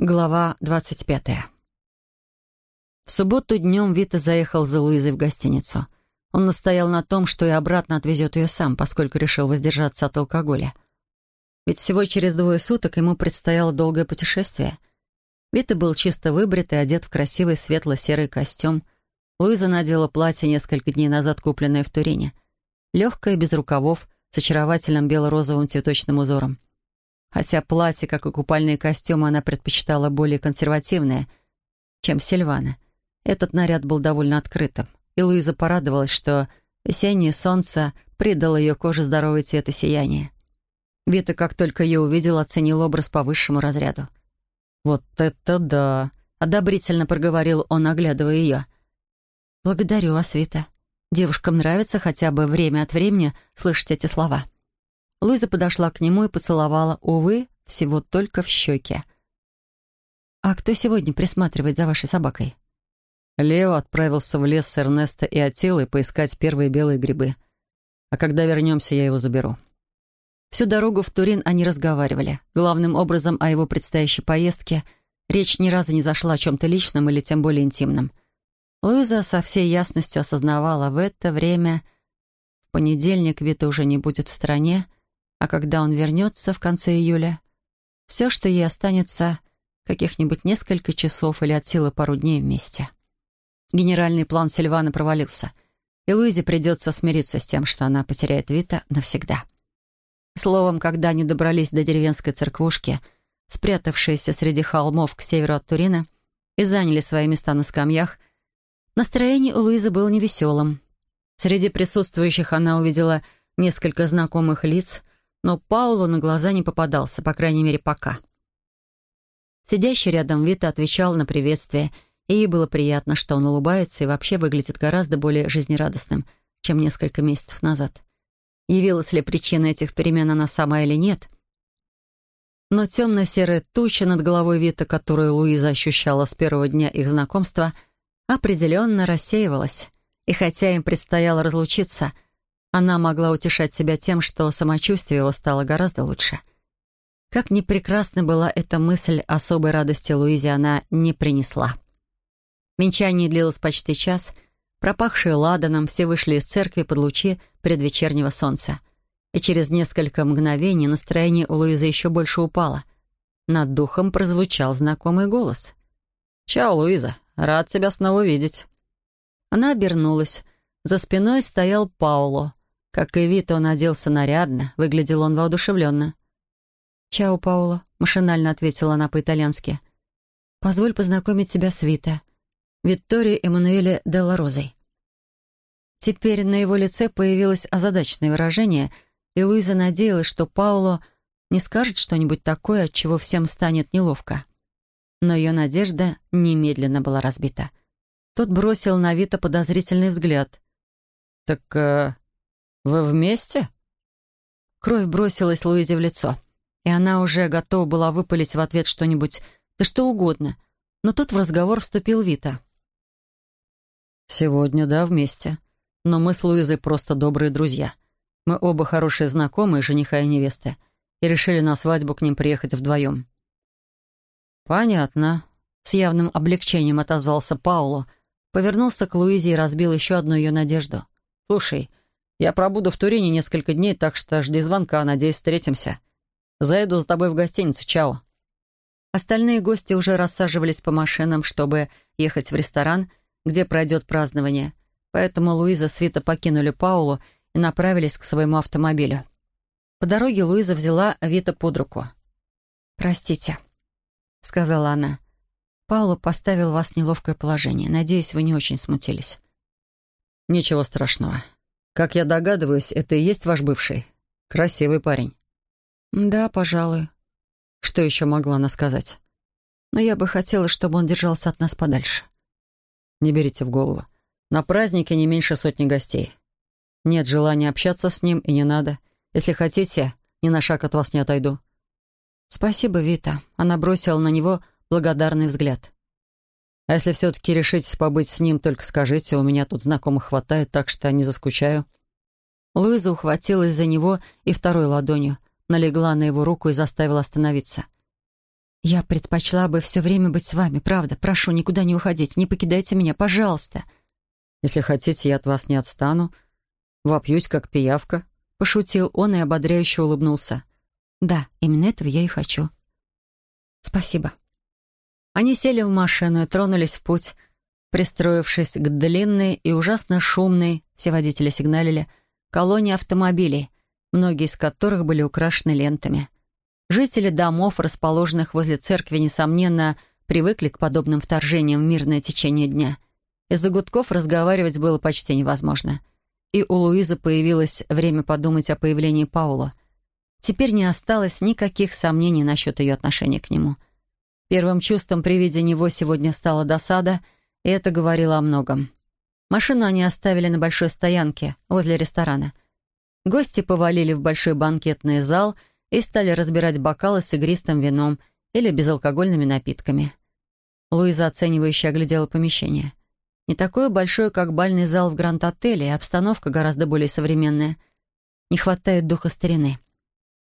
Глава двадцать пятая. В субботу днем Вита заехал за Луизой в гостиницу. Он настоял на том, что и обратно отвезет ее сам, поскольку решил воздержаться от алкоголя. Ведь всего через двое суток ему предстояло долгое путешествие. Вита был чисто выбрит и одет в красивый светло-серый костюм. Луиза надела платье несколько дней назад, купленное в Турине. Легкое, без рукавов, с очаровательным бело-розовым цветочным узором. Хотя платье, как и купальные костюмы, она предпочитала более консервативное, чем Сильвана. Этот наряд был довольно открытым, и Луиза порадовалась, что весеннее солнце придало ее коже здоровый цвет и сияние. Вита, как только ее увидел, оценил образ по высшему разряду. «Вот это да!» — одобрительно проговорил он, оглядывая ее. «Благодарю вас, Вита. Девушкам нравится хотя бы время от времени слышать эти слова». Луиза подошла к нему и поцеловала, увы, всего только в щеке. «А кто сегодня присматривает за вашей собакой?» Лео отправился в лес с Эрнесто и Атилой поискать первые белые грибы. А когда вернемся, я его заберу. Всю дорогу в Турин они разговаривали. Главным образом о его предстоящей поездке речь ни разу не зашла о чем-то личном или тем более интимном. Луиза со всей ясностью осознавала, в это время в понедельник Вита уже не будет в стране, а когда он вернется в конце июля, все, что ей останется, каких-нибудь несколько часов или от силы пару дней вместе. Генеральный план Сильвана провалился, и Луизе придется смириться с тем, что она потеряет Вита навсегда. Словом, когда они добрались до деревенской церквушки, спрятавшейся среди холмов к северу от Турина, и заняли свои места на скамьях, настроение у Луизы было невеселым. Среди присутствующих она увидела несколько знакомых лиц, но Паулу на глаза не попадался, по крайней мере, пока. Сидящий рядом Вита отвечал на приветствие, и ей было приятно, что он улыбается и вообще выглядит гораздо более жизнерадостным, чем несколько месяцев назад. Явилась ли причина этих перемен она сама или нет? Но темно-серая туча над головой Вита, которую Луиза ощущала с первого дня их знакомства, определенно рассеивалась. И хотя им предстояло разлучиться — она могла утешать себя тем, что самочувствие его стало гораздо лучше. Как ни прекрасна была эта мысль, особой радости Луизе она не принесла. Венчание длилось почти час. Пропахшие ладаном, все вышли из церкви под лучи предвечернего солнца. И через несколько мгновений настроение у Луизы еще больше упало. Над духом прозвучал знакомый голос. «Чао, Луиза, рад тебя снова видеть». Она обернулась. За спиной стоял Пауло. Как и вид, он оделся нарядно, выглядел он воодушевленно. «Чао, Пауло», — машинально ответила она по-итальянски. «Позволь познакомить тебя с Вита, Викторией Эммануэле Делла Розой». Теперь на его лице появилось озадаченное выражение, и Луиза надеялась, что Пауло не скажет что-нибудь такое, от чего всем станет неловко. Но ее надежда немедленно была разбита. Тот бросил на Вита подозрительный взгляд. «Так э, «Вы вместе?» Кровь бросилась Луизе в лицо, и она уже готова была выпалить в ответ что-нибудь, да что угодно. Но тут в разговор вступил Вита. «Сегодня, да, вместе. Но мы с Луизой просто добрые друзья. Мы оба хорошие знакомые, жениха и невесты, и решили на свадьбу к ним приехать вдвоем». «Понятно», — с явным облегчением отозвался Пауло, повернулся к Луизе и разбил еще одну ее надежду. «Слушай, я пробуду в Турине несколько дней, так что жди звонка, надеюсь, встретимся. Заеду за тобой в гостиницу. Чао». Остальные гости уже рассаживались по машинам, чтобы ехать в ресторан, где пройдет празднование. Поэтому Луиза с Вита покинули Паулу и направились к своему автомобилю. По дороге Луиза взяла Вита под руку. «Простите», — сказала она. «Пауло поставил вас в неловкое положение. Надеюсь, вы не очень смутились». «Ничего страшного. Как я догадываюсь, это и есть ваш бывший. Красивый парень. Да, пожалуй. Что еще могла она сказать? Но я бы хотела, чтобы он держался от нас подальше. Не берите в голову. На празднике не меньше сотни гостей. Нет желания общаться с ним, и не надо. Если хотите, ни на шаг от вас не отойду. Спасибо, Вита. Она бросила на него благодарный взгляд. А если все-таки решитесь побыть с ним, только скажите, у меня тут знакомых хватает, так что не заскучаю». Луиза ухватилась за него и второй ладонью, налегла на его руку и заставила остановиться. «Я предпочла бы все время быть с вами, правда. Прошу, никуда не уходить, не покидайте меня, пожалуйста». «Если хотите, я от вас не отстану. Вопьюсь, как пиявка», — пошутил он и ободряюще улыбнулся. «Да, именно этого я и хочу». «Спасибо». Они сели в машину и тронулись в путь, пристроившись к длинной и ужасно шумной, все водители сигналили, колонии автомобилей, многие из которых были украшены лентами. Жители домов, расположенных возле церкви, несомненно, привыкли к подобным вторжениям в мирное течение дня. Из-за гудков разговаривать было почти невозможно. И у Луизы появилось время подумать о появлении Паула. Теперь не осталось никаких сомнений насчет ее отношения к нему. Первым чувством при виде него сегодня стала досада, и это говорило о многом. Машину они оставили на большой стоянке возле ресторана. Гости повалили в большой банкетный зал и стали разбирать бокалы с игристым вином или безалкогольными напитками. Луиза оценивающе оглядела помещение. Не такое большое, как бальный зал в Гранд-отеле, и обстановка гораздо более современная. Не хватает духа старины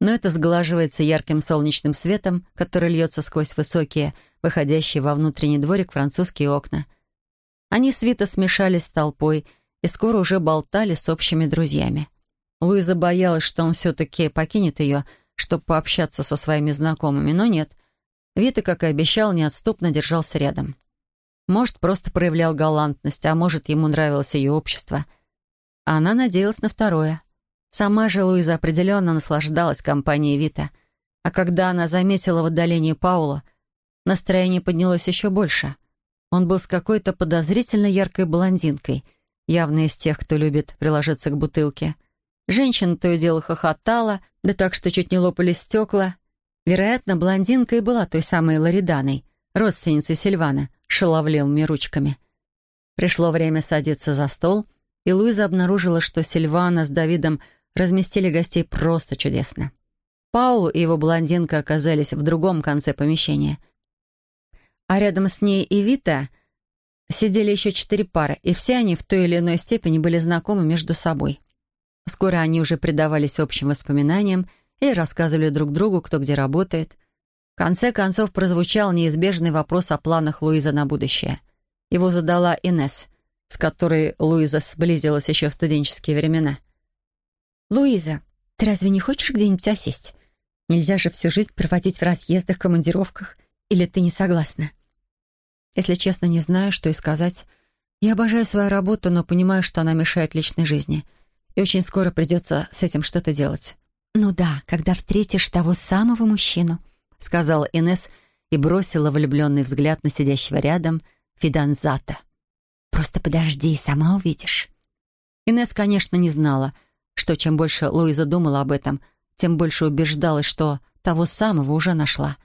но это сглаживается ярким солнечным светом, который льется сквозь высокие, выходящие во внутренний дворик французские окна. Они с Вита смешались с толпой и скоро уже болтали с общими друзьями. Луиза боялась, что он все-таки покинет ее, чтобы пообщаться со своими знакомыми, но нет. Вита, как и обещал, неотступно держался рядом. Может, просто проявлял галантность, а может, ему нравилось ее общество. А она надеялась на второе. Сама же Луиза определенно наслаждалась компанией Вита. А когда она заметила в отдалении Паула, настроение поднялось еще больше. Он был с какой-то подозрительно яркой блондинкой, явно из тех, кто любит приложиться к бутылке. Женщина то и дело хохотала, да так, что чуть не лопались стекла. Вероятно, блондинка и была той самой Лориданой, родственницей Сильвана, шаловливыми ручками. Пришло время садиться за стол, и Луиза обнаружила, что Сильвана с Давидом разместили гостей просто чудесно. Паул и его блондинка оказались в другом конце помещения. А рядом с ней и Вита сидели еще четыре пары, и все они в той или иной степени были знакомы между собой. Скоро они уже предавались общим воспоминаниям и рассказывали друг другу, кто где работает. В конце концов прозвучал неизбежный вопрос о планах Луиза на будущее. Его задала Инес, с которой Луиза сблизилась еще в студенческие времена. «Луиза, ты разве не хочешь где-нибудь осесть? Нельзя же всю жизнь проводить в разъездах, командировках. Или ты не согласна?» Если честно, не знаю, что и сказать. Я обожаю свою работу, но понимаю, что она мешает личной жизни. И очень скоро придется с этим что-то делать. «Ну да, когда встретишь того самого мужчину», — сказала Инес и бросила влюбленный взгляд на сидящего рядом Фиданзата. «Просто подожди, и сама увидишь». Инес, конечно, не знала, что чем больше Луиза думала об этом, тем больше убеждалась, что того самого уже нашла.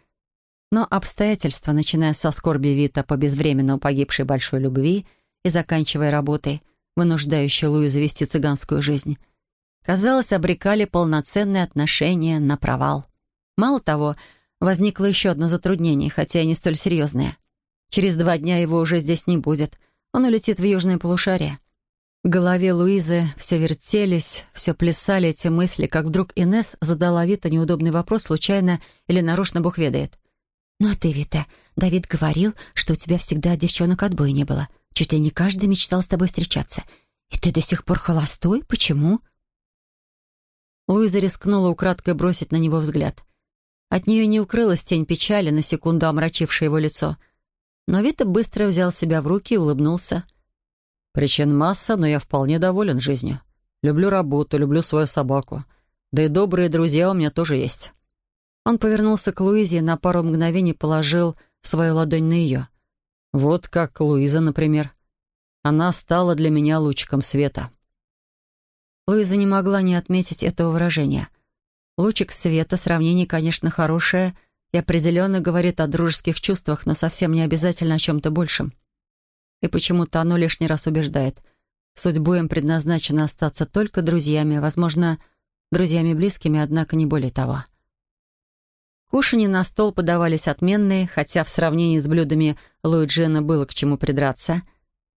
Но обстоятельства, начиная со скорби Вита по безвременно погибшей большой любви и заканчивая работой, вынуждающей Луизу вести цыганскую жизнь, казалось, обрекали полноценные отношения на провал. Мало того, возникло еще одно затруднение, хотя и не столь серьезное. Через два дня его уже здесь не будет. Он улетит в южное полушарие. В голове Луизы все вертелись, все плясали эти мысли, как вдруг Инес задала Вита неудобный вопрос, случайно или нарочно Бог ведает. «Ну а ты, Вита, Давид говорил, что у тебя всегда девчонок отбоя не было. Чуть ли не каждый мечтал с тобой встречаться. И ты до сих пор холостой? Почему?» Луиза рискнула украдкой бросить на него взгляд. От нее не укрылась тень печали, на секунду омрачившая его лицо. Но Вита быстро взял себя в руки и улыбнулся. — Причин масса, но я вполне доволен жизнью. Люблю работу, люблю свою собаку. Да и добрые друзья у меня тоже есть». Он повернулся к Луизе и на пару мгновений положил свою ладонь на ее. «Вот как Луиза, например. Она стала для меня лучиком света». Луиза не могла не отметить этого выражения. Лучик света, сравнение, конечно, хорошее и определенно говорит о дружеских чувствах, но совсем не обязательно о чем-то большем. И почему-то оно лишний раз убеждает. Судьбу им предназначено остаться только друзьями, возможно, друзьями близкими, однако не более того. Кушанье на стол подавались отменные, хотя в сравнении с блюдами Луиджина было к чему придраться.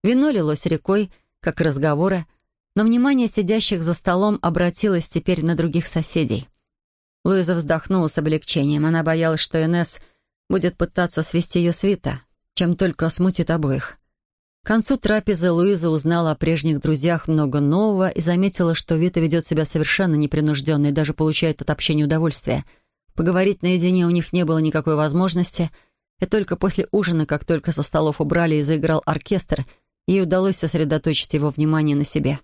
Вино лилось рекой, как разговоры, но внимание сидящих за столом обратилось теперь на других соседей. Луиза вздохнула с облегчением. Она боялась, что Инесс будет пытаться свести ее свита, чем только смутит обоих. К концу трапезы Луиза узнала о прежних друзьях много нового и заметила, что Вита ведет себя совершенно непринужденно и даже получает от общения удовольствие. Поговорить наедине у них не было никакой возможности, и только после ужина, как только со столов убрали и заиграл оркестр, ей удалось сосредоточить его внимание на себе.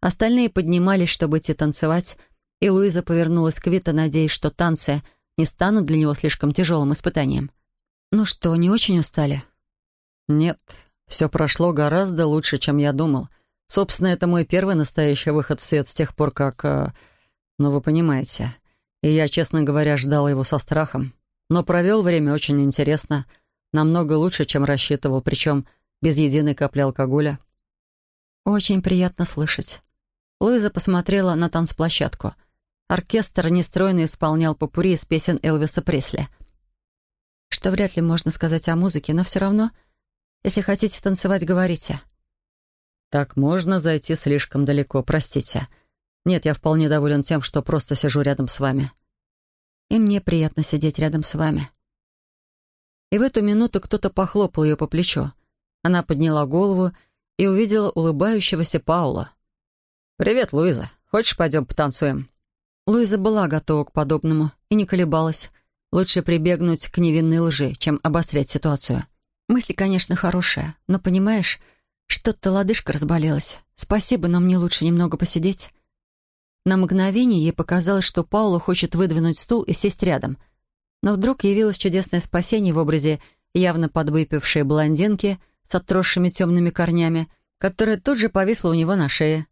Остальные поднимались, чтобы идти танцевать, и Луиза повернулась к Вита, надеясь, что танцы не станут для него слишком тяжелым испытанием. «Ну что, не очень устали?» «Нет, все прошло гораздо лучше, чем я думал. Собственно, это мой первый настоящий выход в свет с тех пор, как... Э, ну, вы понимаете. И я, честно говоря, ждал его со страхом. Но провел время очень интересно, намного лучше, чем рассчитывал, причем без единой капли алкоголя». «Очень приятно слышать». Луиза посмотрела на танцплощадку — Оркестр нестройно исполнял попури из песен Элвиса Пресли. Что вряд ли можно сказать о музыке, но все равно, если хотите танцевать, говорите. «Так можно зайти слишком далеко, простите. Нет, я вполне доволен тем, что просто сижу рядом с вами». «И мне приятно сидеть рядом с вами». И в эту минуту кто-то похлопал ее по плечу. Она подняла голову и увидела улыбающегося Паула. «Привет, Луиза. Хочешь, пойдем потанцуем?» Луиза была готова к подобному и не колебалась. Лучше прибегнуть к невинной лжи, чем обострять ситуацию. Мысли, конечно, хорошие, но, понимаешь, что-то лодыжка разболелась. Спасибо, но мне лучше немного посидеть. На мгновение ей показалось, что Паула хочет выдвинуть стул и сесть рядом. Но вдруг явилось чудесное спасение в образе явно подвыпившей блондинки с отросшими темными корнями, которая тут же повисла у него на шее.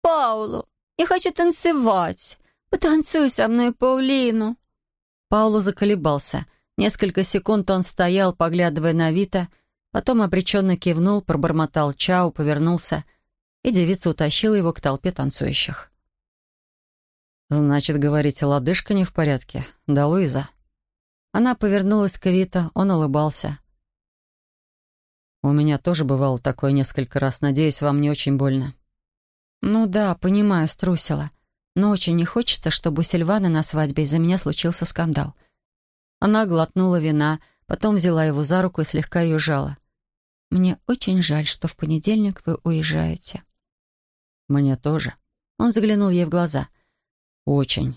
«Паулу, я хочу танцевать. «Потанцуй со мной, Паулину!» Пауло заколебался. Несколько секунд он стоял, поглядывая на Вита, потом обреченно кивнул, пробормотал чау, повернулся, и девица утащила его к толпе танцующих. «Значит, говорите, лодыжка не в порядке? Да, Луиза?» Она повернулась к Вита, он улыбался. «У меня тоже бывало такое несколько раз. Надеюсь, вам не очень больно». «Ну да, понимаю, струсила но очень не хочется, чтобы у Сильваны на свадьбе из-за меня случился скандал. Она глотнула вина, потом взяла его за руку и слегка ее жала. «Мне очень жаль, что в понедельник вы уезжаете». «Мне тоже». Он заглянул ей в глаза. «Очень.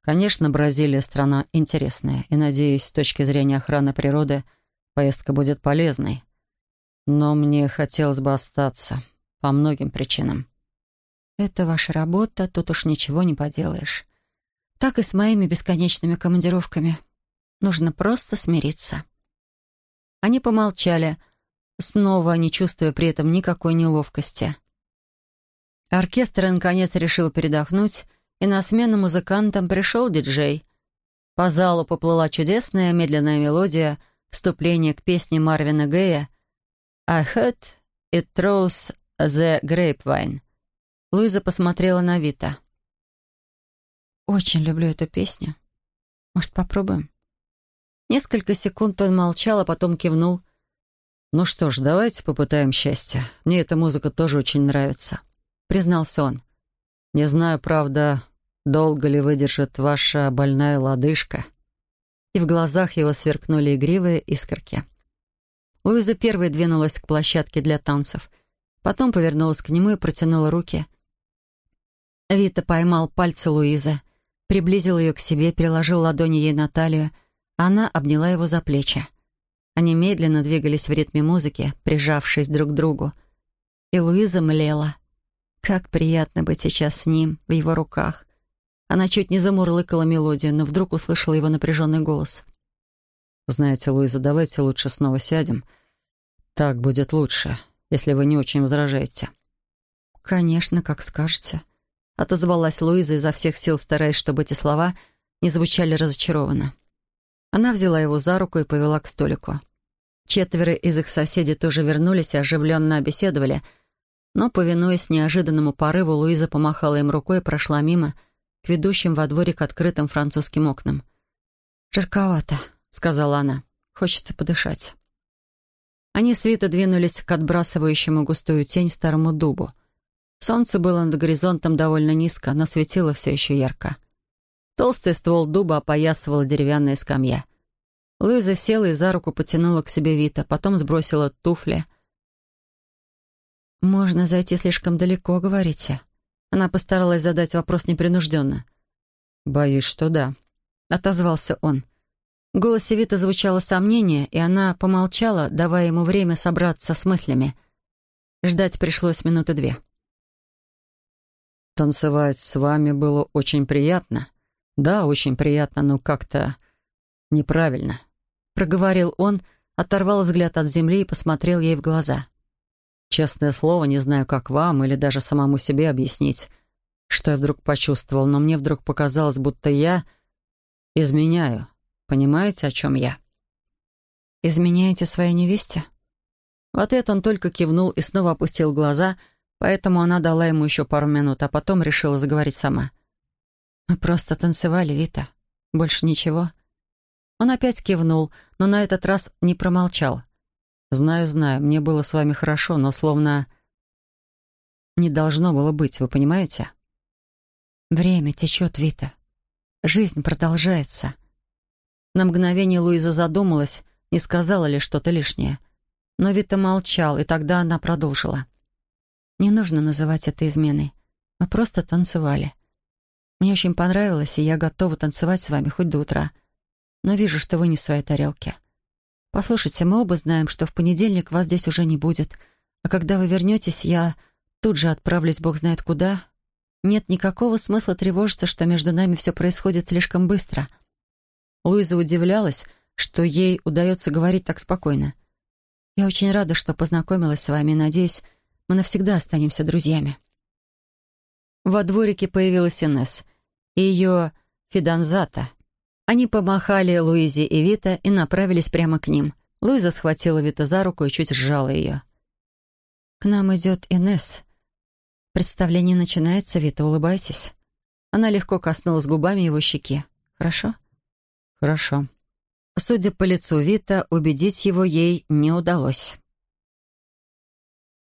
Конечно, Бразилия — страна интересная, и, надеюсь, с точки зрения охраны природы поездка будет полезной. Но мне хотелось бы остаться по многим причинам». Это ваша работа, тут уж ничего не поделаешь. Так и с моими бесконечными командировками. Нужно просто смириться. Они помолчали, снова не чувствуя при этом никакой неловкости. Оркестр, наконец, решил передохнуть, и на смену музыкантам пришел диджей. По залу поплыла чудесная медленная мелодия вступления к песне Марвина Гея «I heard it throws the grapevine». Луиза посмотрела на Вита. «Очень люблю эту песню. Может, попробуем?» Несколько секунд он молчал, а потом кивнул. «Ну что ж, давайте попытаем счастье. Мне эта музыка тоже очень нравится», — признался он. «Не знаю, правда, долго ли выдержит ваша больная лодыжка». И в глазах его сверкнули игривые искорки. Луиза первой двинулась к площадке для танцев, потом повернулась к нему и протянула руки — Вита поймал пальцы Луизы, приблизил ее к себе, переложил ладони ей на талию, она обняла его за плечи. Они медленно двигались в ритме музыки, прижавшись друг к другу. И Луиза млела. Как приятно быть сейчас с ним, в его руках. Она чуть не замурлыкала мелодию, но вдруг услышала его напряженный голос. «Знаете, Луиза, давайте лучше снова сядем. Так будет лучше, если вы не очень возражаете». «Конечно, как скажете», отозвалась Луиза изо всех сил, стараясь, чтобы эти слова не звучали разочарованно. Она взяла его за руку и повела к столику. Четверо из их соседей тоже вернулись и оживленно беседовали, но, повинуясь неожиданному порыву, Луиза помахала им рукой и прошла мимо, к ведущим во дворик открытым французским окнам. «Жарковато», — сказала она. «Хочется подышать». Они с Вита двинулись к отбрасывающему густую тень старому дубу — Солнце было над горизонтом довольно низко, но светило все еще ярко. Толстый ствол дуба опоясывала деревянная скамья. Луиза села и за руку потянула к себе Вита, потом сбросила туфли. «Можно зайти слишком далеко, говорите?» Она постаралась задать вопрос непринужденно. «Боюсь, что да», — отозвался он. В голосе Вита звучало сомнение, и она помолчала, давая ему время собраться с мыслями. Ждать пришлось минуты две. «Танцевать с вами было очень приятно. Да, очень приятно, но как-то неправильно», — проговорил он, оторвал взгляд от земли и посмотрел ей в глаза. «Честное слово, не знаю, как вам или даже самому себе объяснить, что я вдруг почувствовал, но мне вдруг показалось, будто я изменяю. Понимаете, о чем я?» «Изменяете своей невесте?» В ответ он только кивнул и снова опустил глаза — Поэтому она дала ему еще пару минут, а потом решила заговорить сама. «Мы просто танцевали, Вита. Больше ничего». Он опять кивнул, но на этот раз не промолчал. «Знаю, знаю, мне было с вами хорошо, но словно не должно было быть, вы понимаете?» «Время течет, Вита. Жизнь продолжается». На мгновение Луиза задумалась, не сказала ли что-то лишнее. Но Вита молчал, и тогда она продолжила. Не нужно называть это изменой. Мы просто танцевали. Мне очень понравилось, и я готова танцевать с вами хоть до утра. Но вижу, что вы не в своей тарелке. Послушайте, мы оба знаем, что в понедельник вас здесь уже не будет. А когда вы вернетесь, я тут же отправлюсь бог знает куда. Нет никакого смысла тревожиться, что между нами все происходит слишком быстро. Луиза удивлялась, что ей удается говорить так спокойно. Я очень рада, что познакомилась с вами и надеюсь, мы навсегда останемся друзьями». Во дворике появилась Инесс и ее фиданзата. Они помахали Луизе и Вита и направились прямо к ним. Луиза схватила Вита за руку и чуть сжала ее. «К нам идет Инесс. Представление начинается, Вита, улыбайтесь». Она легко коснулась губами его щеки. «Хорошо?» «Хорошо». Судя по лицу Вита, убедить его ей не удалось.